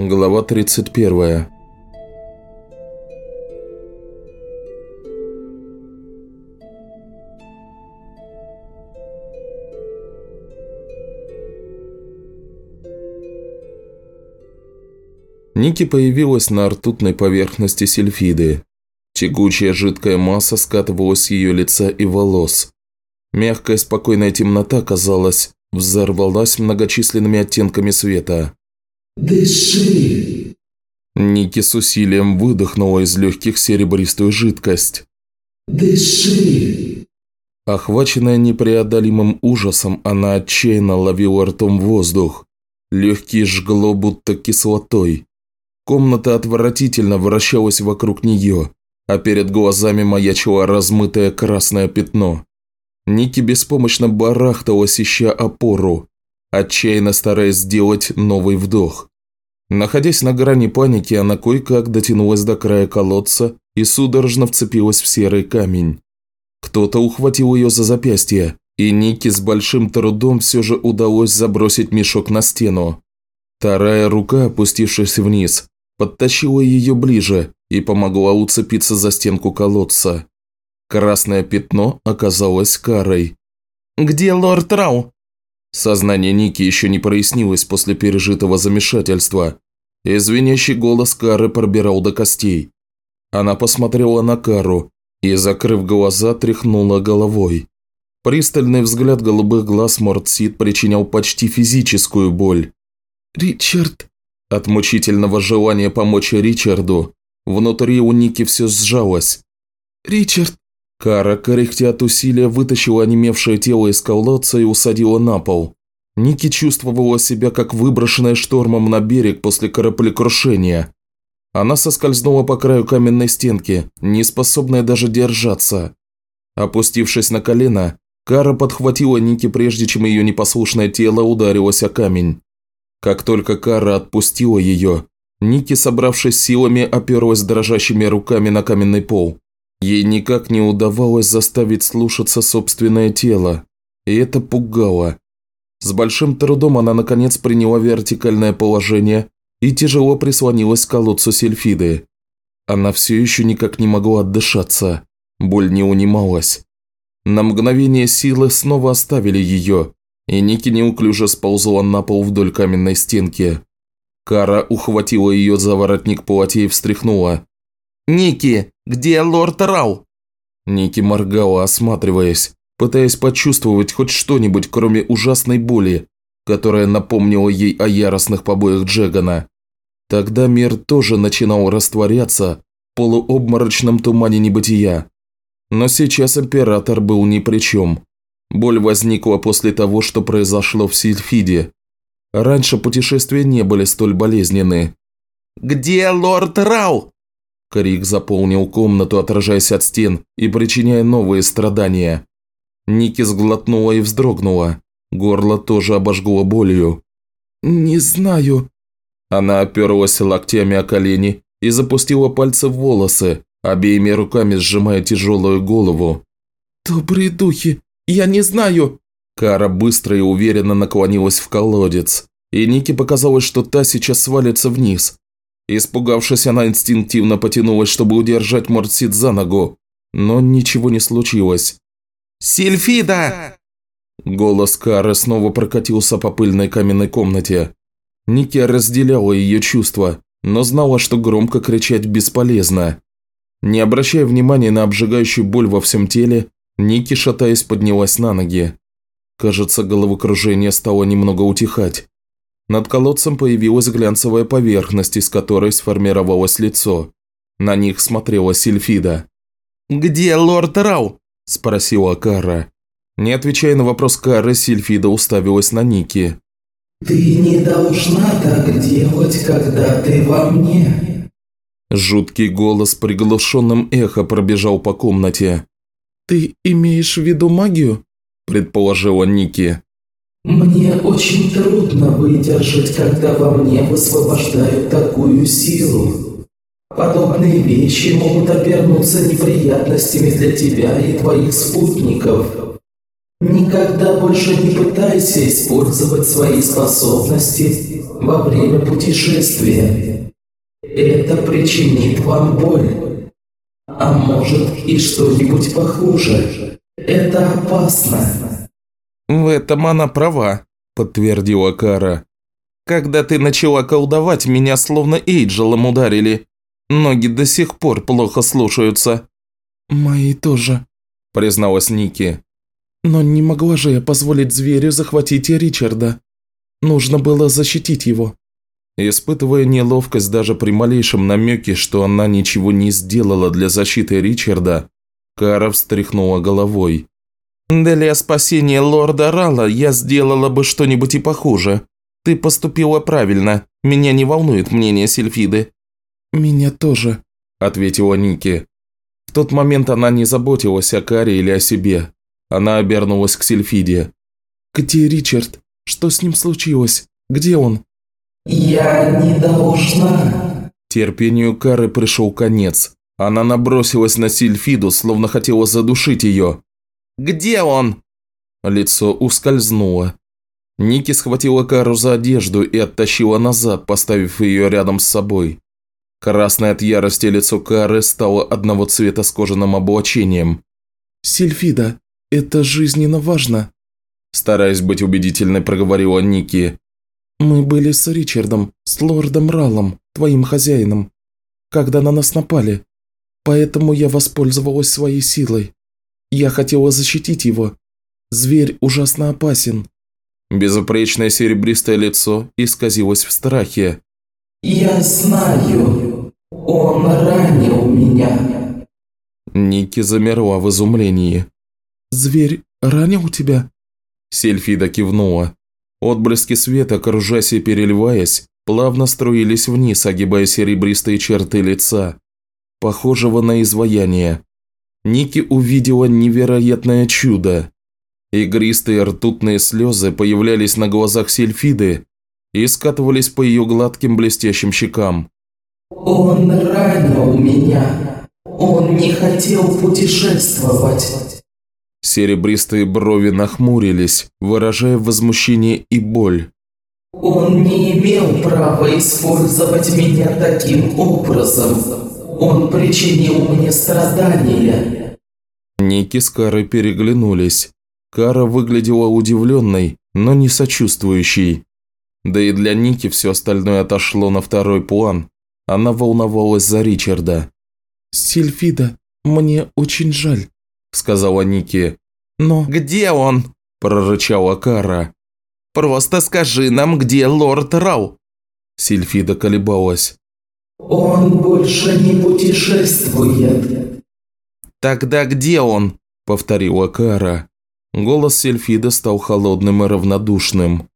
Глава 31 Ники появилась на ртутной поверхности сельфиды. Тягучая жидкая масса скатывалась с ее лица и волос. Мягкая спокойная темнота, казалось, взорвалась многочисленными оттенками света. «Дыши!» Ники с усилием выдохнула из легких серебристую жидкость. «Дыши!» Охваченная непреодолимым ужасом, она отчаянно ловила ртом воздух. Легкие жгло будто кислотой. Комната отвратительно вращалась вокруг нее, а перед глазами маячило размытое красное пятно. Ники беспомощно барахталась, ища опору, отчаянно стараясь сделать новый вдох. Находясь на грани паники, она кое-как дотянулась до края колодца и судорожно вцепилась в серый камень. Кто-то ухватил ее за запястье, и Ники с большим трудом все же удалось забросить мешок на стену. Вторая рука, опустившись вниз, подтащила ее ближе и помогла уцепиться за стенку колодца. Красное пятно оказалось карой. «Где лорд Рау?» Сознание Ники еще не прояснилось после пережитого замешательства. Извиняющий голос Кары пробирал до костей. Она посмотрела на Кару и, закрыв глаза, тряхнула головой. Пристальный взгляд голубых глаз Мортсид причинял почти физическую боль. «Ричард!» От мучительного желания помочь Ричарду, внутри у Ники все сжалось. «Ричард!» Кара, кряхтя от усилия, вытащила онемевшее тело из колодца и усадила на пол. Ники чувствовала себя как выброшенная штормом на берег после кораблекрушения. Она соскользнула по краю каменной стенки, не способная даже держаться. Опустившись на колено, Кара подхватила Ники, прежде чем ее непослушное тело ударилось о камень. Как только Кара отпустила ее, Ники, собравшись силами, оперлась дрожащими руками на каменный пол. Ей никак не удавалось заставить слушаться собственное тело, и это пугало. С большим трудом она наконец приняла вертикальное положение и тяжело прислонилась к колодцу сельфиды. Она все еще никак не могла отдышаться, боль не унималась. На мгновение силы снова оставили ее, и Ники неуклюже сползла на пол вдоль каменной стенки. Кара ухватила ее за воротник платья и встряхнула. «Ники, где лорд Рау?» Ники моргала, осматриваясь, пытаясь почувствовать хоть что-нибудь, кроме ужасной боли, которая напомнила ей о яростных побоях Джегана. Тогда мир тоже начинал растворяться в полуобморочном тумане небытия. Но сейчас император был ни при чем. Боль возникла после того, что произошло в Сильфиде. Раньше путешествия не были столь болезненны. «Где лорд Рау?» Крик заполнил комнату, отражаясь от стен и причиняя новые страдания. Ники сглотнула и вздрогнула. Горло тоже обожгло болью. «Не знаю». Она оперлась локтями о колени и запустила пальцы в волосы, обеими руками сжимая тяжелую голову. «Добрые духи, я не знаю». Кара быстро и уверенно наклонилась в колодец, и Ники показалось, что та сейчас свалится вниз, Испугавшись, она инстинктивно потянулась, чтобы удержать Мортсид за ногу, но ничего не случилось. «Сильфида!» Голос Кары снова прокатился по пыльной каменной комнате. Ники разделяла ее чувства, но знала, что громко кричать бесполезно. Не обращая внимания на обжигающую боль во всем теле, Ники, шатаясь, поднялась на ноги. Кажется, головокружение стало немного утихать. Над колодцем появилась глянцевая поверхность, из которой сформировалось лицо. На них смотрела Сильфида. «Где лорд Рау?» – спросила Кара. Не отвечая на вопрос Кары, Сильфида уставилась на Ники. «Ты не должна так делать, когда ты во мне». Жуткий голос приглушенным эхо пробежал по комнате. «Ты имеешь в виду магию?» – предположила Ники. Мне очень трудно выдержать, когда во мне высвобождают такую силу. Подобные вещи могут обернуться неприятностями для тебя и твоих спутников. Никогда больше не пытайся использовать свои способности во время путешествия. Это причинит вам боль. А может и что-нибудь похуже. Это опасно. В этом она права, подтвердила Кара. Когда ты начала колдовать, меня словно Эйджелом ударили. Ноги до сих пор плохо слушаются. Мои тоже, призналась Ники. Но не могла же я позволить зверю захватить Ричарда. Нужно было защитить его. Испытывая неловкость даже при малейшем намеке, что она ничего не сделала для защиты Ричарда, Кара встряхнула головой. «Для спасения лорда Рала я сделала бы что-нибудь и похуже. Ты поступила правильно, меня не волнует мнение Сильфиды». «Меня тоже», – ответила Ники. В тот момент она не заботилась о Каре или о себе. Она обернулась к Сильфиде. «Где Ричард? Что с ним случилось? Где он?» «Я не должна». Терпению Кары пришел конец. Она набросилась на Сильфиду, словно хотела задушить ее. «Где он?» Лицо ускользнуло. Ники схватила Кару за одежду и оттащила назад, поставив ее рядом с собой. Красное от ярости лицо Кары стало одного цвета с кожаным облачением. «Сильфида, это жизненно важно», – стараясь быть убедительной, проговорила Ники. «Мы были с Ричардом, с лордом Ралом, твоим хозяином, когда на нас напали. Поэтому я воспользовалась своей силой. Я хотела защитить его. Зверь ужасно опасен». Безупречное серебристое лицо исказилось в страхе. «Я знаю. Он ранил меня». Ники замерла в изумлении. «Зверь ранил тебя?» Сельфида кивнула. Отблески света, кружась и переливаясь, плавно струились вниз, огибая серебристые черты лица, похожего на изваяние. Ники увидела невероятное чудо. Игристые ртутные слезы появлялись на глазах Сельфиды и скатывались по ее гладким блестящим щекам. «Он ранил меня. Он не хотел путешествовать». Серебристые брови нахмурились, выражая возмущение и боль. «Он не имел права использовать меня таким образом. Он причинил мне страдания». Ники с Карой переглянулись. Кара выглядела удивленной, но не сочувствующей. Да и для Ники все остальное отошло на второй план. Она волновалась за Ричарда. «Сильфида, мне очень жаль», – сказала Ники. «Но...» «Где он?» – прорычала Кара. «Просто скажи нам, где лорд Рау?» Сильфида колебалась. «Он больше не путешествует». «Тогда где он?» – повторила Кара. Голос Сельфида стал холодным и равнодушным.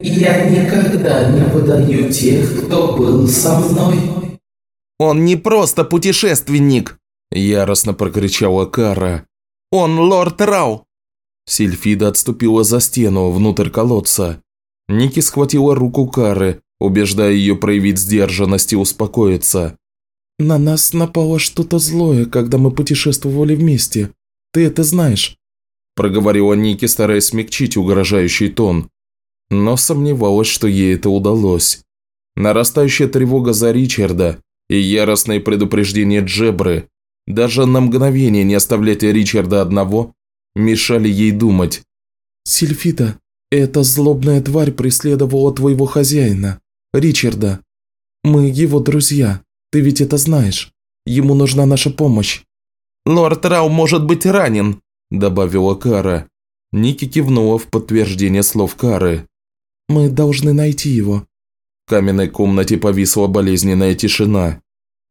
«Я никогда не выдаю тех, кто был со мной». «Он не просто путешественник!» – яростно прокричала Кара. «Он лорд Рау!» Сильфида отступила за стену, внутрь колодца. Ники схватила руку Кары, убеждая ее проявить сдержанность и успокоиться. «На нас напало что-то злое, когда мы путешествовали вместе. Ты это знаешь?» Проговорила Ники, стараясь смягчить угрожающий тон. Но сомневалась, что ей это удалось. Нарастающая тревога за Ричарда и яростное предупреждение Джебры, даже на мгновение не оставлять Ричарда одного, мешали ей думать. «Сильфида, эта злобная тварь преследовала твоего хозяина, Ричарда. Мы его друзья, ты ведь это знаешь. Ему нужна наша помощь». «Лорд Рау может быть ранен», – добавила Кара. Ники кивнула в подтверждение слов Кары. «Мы должны найти его». В каменной комнате повисла болезненная тишина.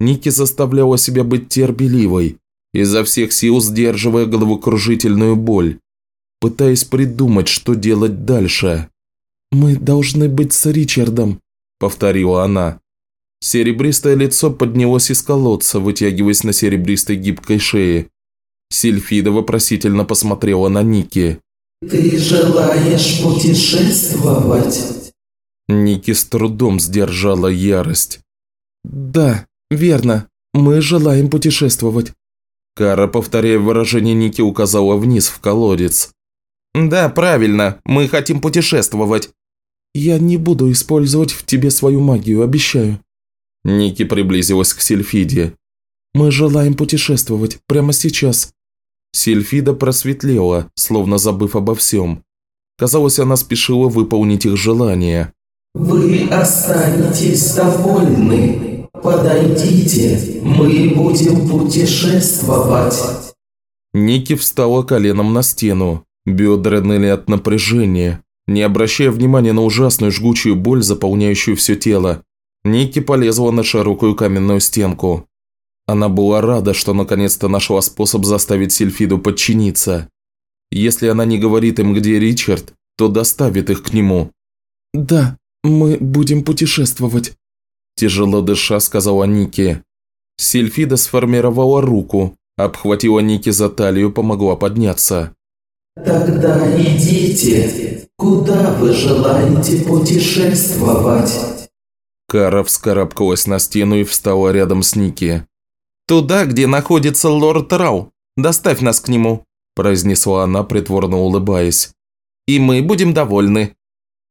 Ники заставляла себя быть терпеливой, изо всех сил сдерживая головокружительную боль, пытаясь придумать, что делать дальше. «Мы должны быть с Ричардом», – повторила она. Серебристое лицо поднялось из колодца, вытягиваясь на серебристой гибкой шее. Сильфида вопросительно посмотрела на Ники. «Ты желаешь путешествовать?» Ники с трудом сдержала ярость. «Да, верно. Мы желаем путешествовать». Кара, повторяя выражение Ники, указала вниз в колодец. «Да, правильно, мы хотим путешествовать». «Я не буду использовать в тебе свою магию, обещаю». Ники приблизилась к Сильфиде. «Мы желаем путешествовать прямо сейчас». Сильфида просветлела, словно забыв обо всем. Казалось, она спешила выполнить их желание. «Вы останетесь довольны. Подойдите, мы будем путешествовать». Ники встала коленом на стену. Бедра ныли от напряжения. Не обращая внимания на ужасную жгучую боль, заполняющую все тело, Ники полезла на широкую каменную стенку. Она была рада, что наконец-то нашла способ заставить Сильфиду подчиниться. Если она не говорит им, где Ричард, то доставит их к нему. «Да, мы будем путешествовать», – тяжело дыша сказала Ники. Сильфида сформировала руку, обхватила Ники за талию, помогла подняться. «Тогда идите. Куда вы желаете путешествовать?» Кара вскарабкалась на стену и встала рядом с Ники. «Туда, где находится лорд Рау. Доставь нас к нему», – произнесла она, притворно улыбаясь. «И мы будем довольны».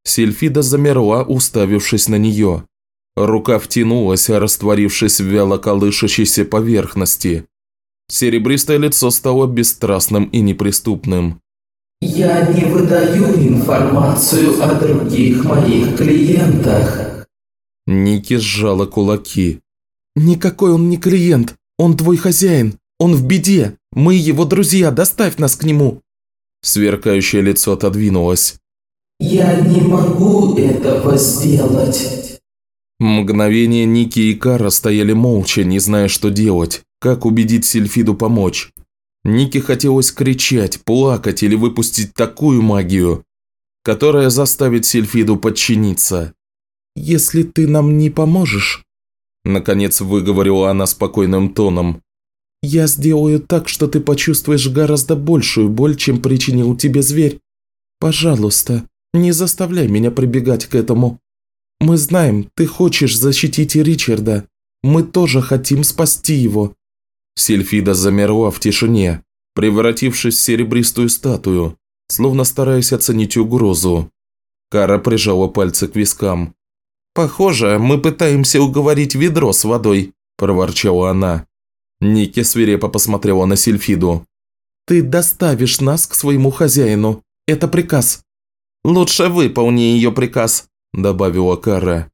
Сильфида замерла, уставившись на нее. Рука втянулась, растворившись в вяло колышащейся поверхности. Серебристое лицо стало бесстрастным и неприступным. «Я не выдаю информацию о других моих клиентах». Ники сжала кулаки. «Никакой он не клиент, он твой хозяин, он в беде, мы его друзья, доставь нас к нему». Сверкающее лицо отодвинулось. «Я не могу этого сделать». Мгновение Ники и Кара стояли молча, не зная, что делать, как убедить Сильфиду помочь. Нике хотелось кричать, плакать или выпустить такую магию, которая заставит Сильфиду подчиниться. «Если ты нам не поможешь», – наконец выговорила она спокойным тоном, – «я сделаю так, что ты почувствуешь гораздо большую боль, чем причинил тебе зверь. Пожалуйста, не заставляй меня прибегать к этому. Мы знаем, ты хочешь защитить Ричарда. Мы тоже хотим спасти его. Сильфида замерла в тишине, превратившись в серебристую статую, словно стараясь оценить угрозу. Кара прижала пальцы к вискам. «Похоже, мы пытаемся уговорить ведро с водой», – проворчала она. Ники свирепо посмотрела на Сильфиду. «Ты доставишь нас к своему хозяину. Это приказ». «Лучше выполни ее приказ», – добавила Кара.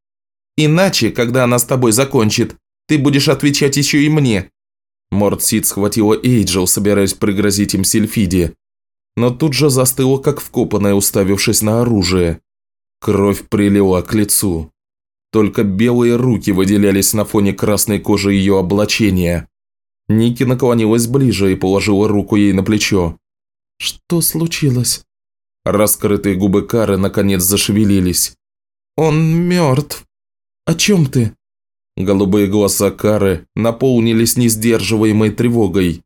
«Иначе, когда она с тобой закончит, ты будешь отвечать еще и мне. Мортсид схватила Эйджел, собираясь пригрозить им Сильфиде, но тут же застыла, как вкопанная, уставившись на оружие. Кровь прилила к лицу. Только белые руки выделялись на фоне красной кожи ее облачения. Ники наклонилась ближе и положила руку ей на плечо. «Что случилось?» Раскрытые губы Кары наконец зашевелились. «Он мертв». «О чем ты?» Голубые глаза Кары наполнились несдерживаемой тревогой.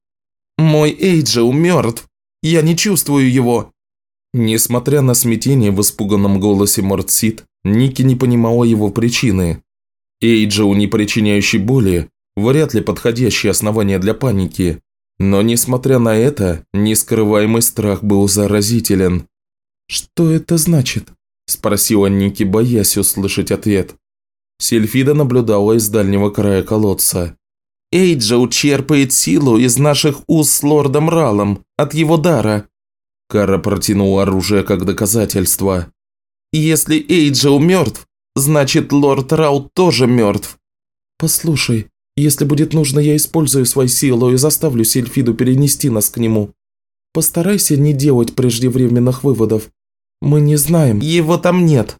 «Мой Эйджел мертв! Я не чувствую его!» Несмотря на смятение в испуганном голосе Мортсит, Ники не понимала его причины. Эйджел, не причиняющий боли, вряд ли подходящее основание для паники. Но, несмотря на это, нескрываемый страх был заразителен. «Что это значит?» – спросила Ники, боясь услышать ответ. Сильфида наблюдала из дальнего края колодца. «Эйджоу черпает силу из наших уз с лордом Ралом, от его дара». Кара протянул оружие как доказательство. «Если Эйджоу мертв, значит лорд Рал тоже мертв». «Послушай, если будет нужно, я использую свою силу и заставлю Сильфиду перенести нас к нему. Постарайся не делать преждевременных выводов. Мы не знаем. Его там нет».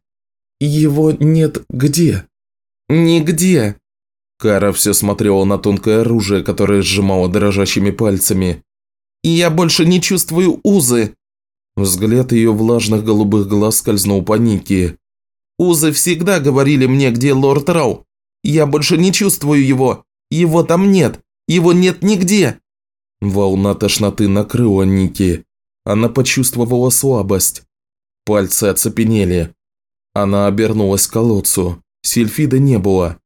«Его нет где?» «Нигде!» Кара все смотрела на тонкое оружие, которое сжимала дрожащими пальцами. «И я больше не чувствую узы!» Взгляд ее влажных голубых глаз скользнул по Нике. «Узы всегда говорили мне, где лорд Рау. Я больше не чувствую его. Его там нет. Его нет нигде!» Волна тошноты накрыла Ники. Она почувствовала слабость. Пальцы оцепенели. Она обернулась к колодцу. Сильфида не было.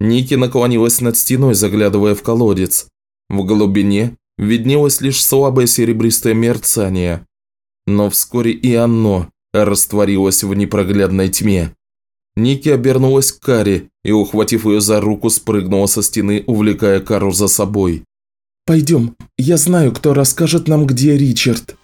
Ники наклонилась над стеной, заглядывая в колодец. В глубине виднелось лишь слабое серебристое мерцание. Но вскоре и оно растворилось в непроглядной тьме. Ники обернулась к Каре и, ухватив ее за руку, спрыгнула со стены, увлекая Кару за собой. «Пойдем, я знаю, кто расскажет нам, где Ричард».